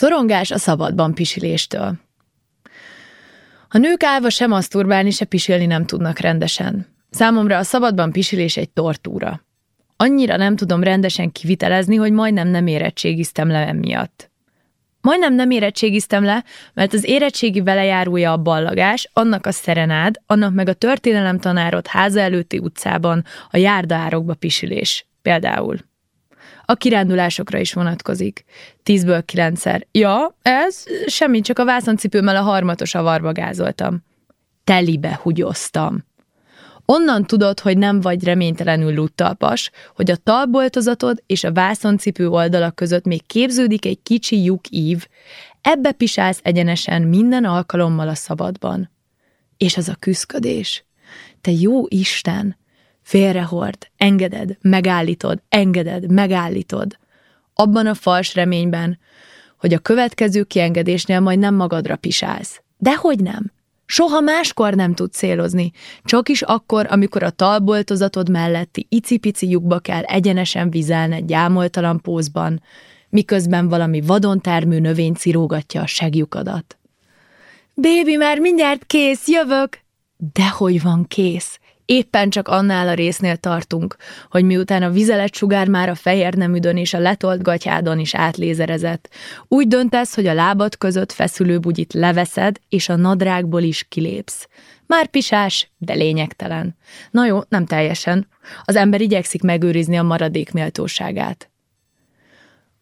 Szorongás a szabadban pisiléstől. A nők állva sem maszturbálni, se pisilni nem tudnak rendesen. Számomra a szabadban pisilés egy tortúra. Annyira nem tudom rendesen kivitelezni, hogy majdnem nem érettségiztem le emiatt. Majdnem nem érettségiztem le, mert az érettségi velejárója a ballagás, annak a szerenád, annak meg a történelem tanárod háza előtti utcában a járdaárokba pisilés. Például. A kirándulásokra is vonatkozik. Tízből kilencszer. Ja, ez semmi, csak a vászoncipőmmel a harmatos avarba gázoltam. Telibe hugyoztam. Onnan tudod, hogy nem vagy reménytelenül luttalpas, hogy a talboltozatod és a vászoncipő oldalak között még képződik egy kicsi lyuk ív, ebbe pisálsz egyenesen minden alkalommal a szabadban. És az a küszködés. Te jó Isten, félrehord, engeded, megállítod, engeded, megállítod. Abban a fals reményben, hogy a következő kiengedésnél majd nem magadra pisálsz. Dehogy nem. Soha máskor nem tud célozni, csak is akkor, amikor a talboltozatod melletti icipici lyukba kell egyenesen vizelned gyámoltalan pózban, miközben valami vadon termő növény cirógatja a segjukadat. Bébi, már mindjárt kész, jövök! Dehogy van kész? Éppen csak annál a résznél tartunk, hogy miután a vizelet sugár már a fehér nemüdön és a letolt gatyádon is átlézerezett, úgy döntesz, hogy a lábad között feszülő bugyit leveszed, és a nadrágból is kilépsz. Már pisás, de lényegtelen. Na jó, nem teljesen. Az ember igyekszik megőrizni a maradék méltóságát.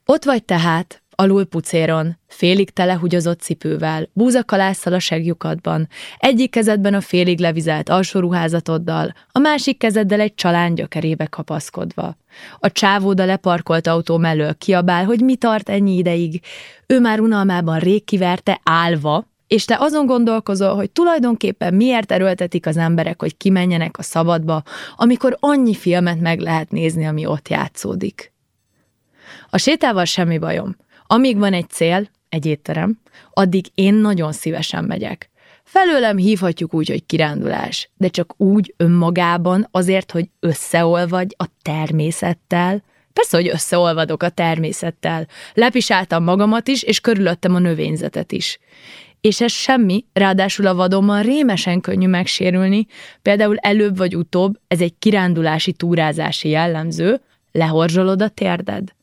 Ott vagy tehát, alul pucéron, félig telehugyozott cipővel, búzakalásszal a segjukadban, egyik kezedben a félig levizelt alsó ruházatoddal, a másik kezeddel egy csalán gyökerébe kapaszkodva. A csávód a leparkolt autó mellől kiabál, hogy mi tart ennyi ideig. Ő már unalmában rég kiverte állva, és te azon gondolkozol, hogy tulajdonképpen miért erőltetik az emberek, hogy kimenjenek a szabadba, amikor annyi filmet meg lehet nézni, ami ott játszódik. A sétával semmi bajom. Amíg van egy cél, egy étterem, addig én nagyon szívesen megyek. Felőlem hívhatjuk úgy, hogy kirándulás, de csak úgy önmagában azért, hogy összeolvadj a természettel. Persze, hogy összeolvadok a természettel. Lepisáltam magamat is, és körülöttem a növényzetet is. És ez semmi, ráadásul a vadommal rémesen könnyű megsérülni, például előbb vagy utóbb, ez egy kirándulási túrázási jellemző, lehorzsolod a térded.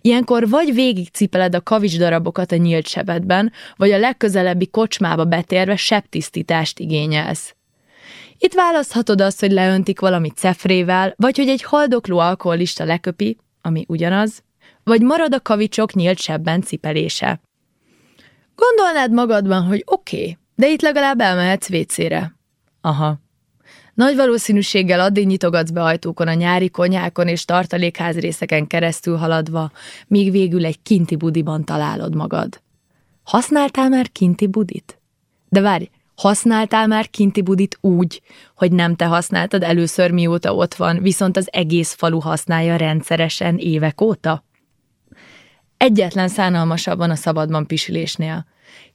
Ilyenkor vagy végig cipeled a kavics darabokat a nyílt sebedben, vagy a legközelebbi kocsmába betérve sebtisztítást igényelsz. Itt választhatod azt, hogy leöntik valami cefrével, vagy hogy egy haldokló alkoholista leköpi, ami ugyanaz, vagy marad a kavicsok nyílt sebben cipelése. Gondolnád magadban, hogy oké, okay, de itt legalább elmehetsz vécére. Aha, nagy valószínűséggel addig nyitogatsz be ajtókon a nyári konyhákon és tartalékházrészeken keresztül haladva, míg végül egy kinti budiban találod magad. Használtál már kinti budit? De várj, használtál már kinti budit úgy, hogy nem te használtad először mióta ott van, viszont az egész falu használja rendszeresen évek óta? Egyetlen szánalmasabb van a szabadban pisilésnél.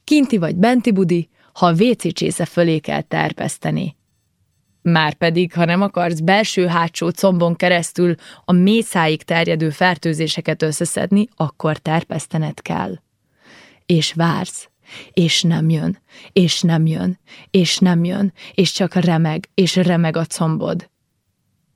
Kinti vagy benti budi, ha a WC csésze fölé kell terpeszteni. Márpedig, ha nem akarsz belső-hátsó combon keresztül a mészáig terjedő fertőzéseket összeszedni, akkor terpesztened kell. És vársz, és nem jön, és nem jön, és nem jön, és csak remeg, és remeg a combod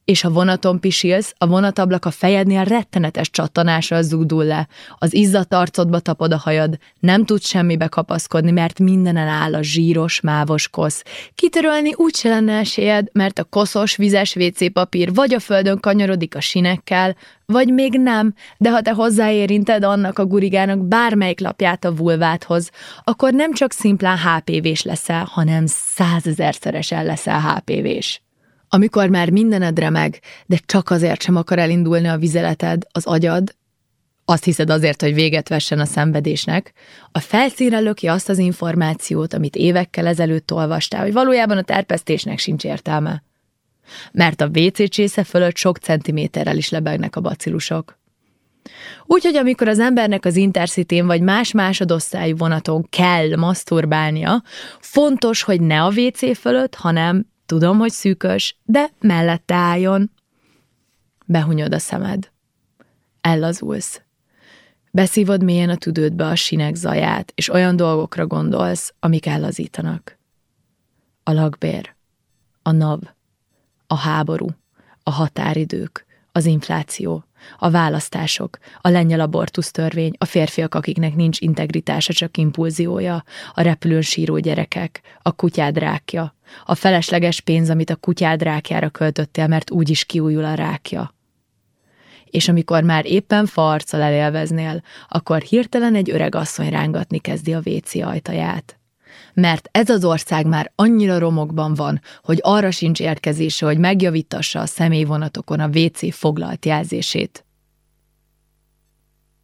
és a vonaton pisilsz, a vonatablak a fejednél rettenetes csattanással zúdul le, az izzadt arcodba tapod a hajad, nem tudsz semmibe kapaszkodni, mert mindenen áll a zsíros, mávos kosz. Kitörölni úgyse lenne esélyed, mert a koszos, vizes WC papír vagy a földön kanyarodik a sinekkel, vagy még nem, de ha te hozzáérinted annak a gurigának bármelyik lapját a vulváthoz, akkor nem csak szimplán HPV-s leszel, hanem százezerszeresen leszel HPV-s. Amikor már mindened remeg, de csak azért sem akar elindulni a vizeleted, az agyad, azt hiszed azért, hogy véget vessen a szenvedésnek, a felszínre löki azt az információt, amit évekkel ezelőtt olvastál, hogy valójában a terpesztésnek sincs értelme. Mert a WC csésze fölött sok centiméterrel is lebegnek a bacillusok. Úgyhogy amikor az embernek az intercity vagy más másodosztályú vonaton kell maszturbálnia, fontos, hogy ne a WC fölött, hanem Tudom, hogy szűkös, de mellette álljon. Behunyod a szemed. Ellazulsz. Beszívod mélyen a tüdődbe a sinek zaját, és olyan dolgokra gondolsz, amik ellazítanak. A lakbér, a NAV, a háború, a határidők, infláció, a választások, a lengyel abortusz törvény, a férfiak, akiknek nincs integritása, csak impulziója, a repülőn síró gyerekek, a kutyád rákja, a felesleges pénz, amit a kutyád rákjára költöttél, mert úgyis kiújul a rákja. És amikor már éppen farccal elélveznél, akkor hirtelen egy öreg asszony rángatni kezdi a WC ajtaját mert ez az ország már annyira romokban van, hogy arra sincs érkezése, hogy megjavítassa a személyvonatokon a WC foglalt jelzését.